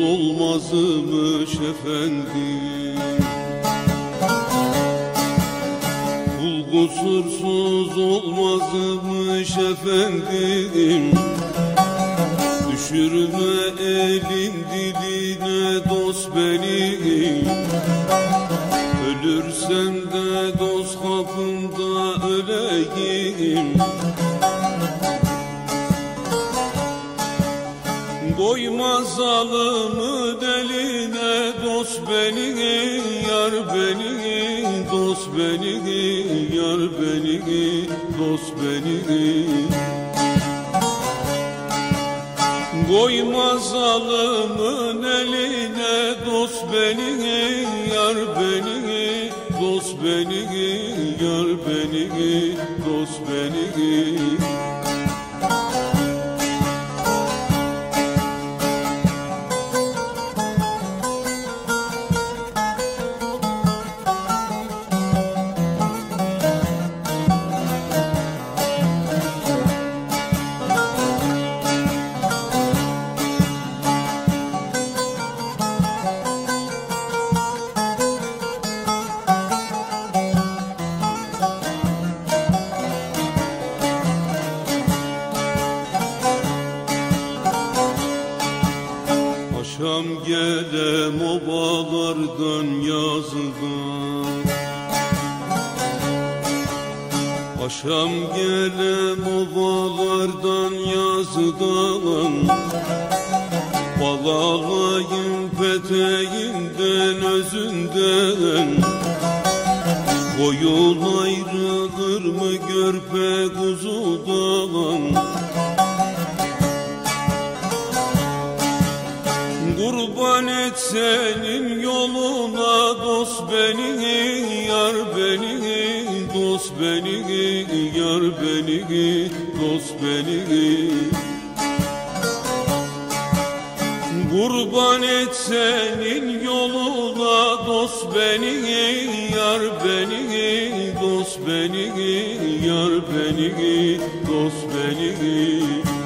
olmazmış efendim. Kul kusursuz olmazmış efendim. Düşürme elin diline dost beni. Ölürsem de dost kapında öleyim Koyma zalımı deline dost beni yar beni dost beni yar beni dost beni. Koyma zalımın eline dost beni yar beni dost beni yar beni dost beni obalardan yazdan Akşam gelem obalardan yazdan Balalayım peteğinden özünden. Koyun ayrılır mı görpe kuzudan Kurban et senin yoluna dost beni yar beni dost beni yar beni dost beni. Kurban et senin yoluna dost beni yar beni dost beni yar beni dost beni. Akar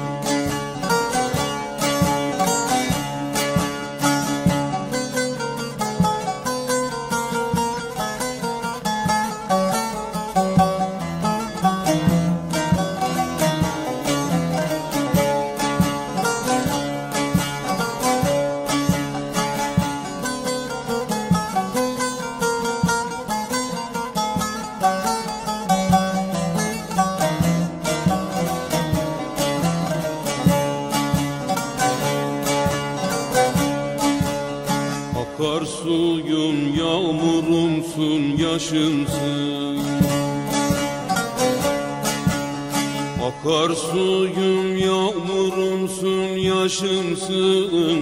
suyun yağmurumsun yaşımsın. Akar suyum yağmurumsun yaşımsın.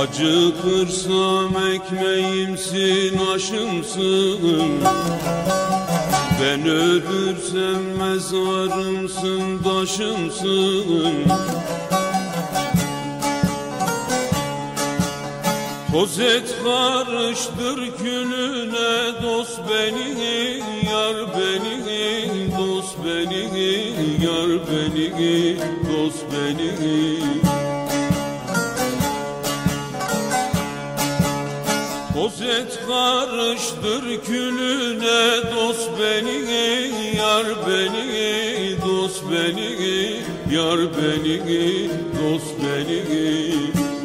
Acıkırsam ekmeğimsin aşımsın. Ben ölürsem mezarımsın taşımsın Toz et karıştır külüne dost beni yar beni dost beni yar beni dost beni. Toz et karıştır külüne dost beni yar beni dost beni yar beni dost beni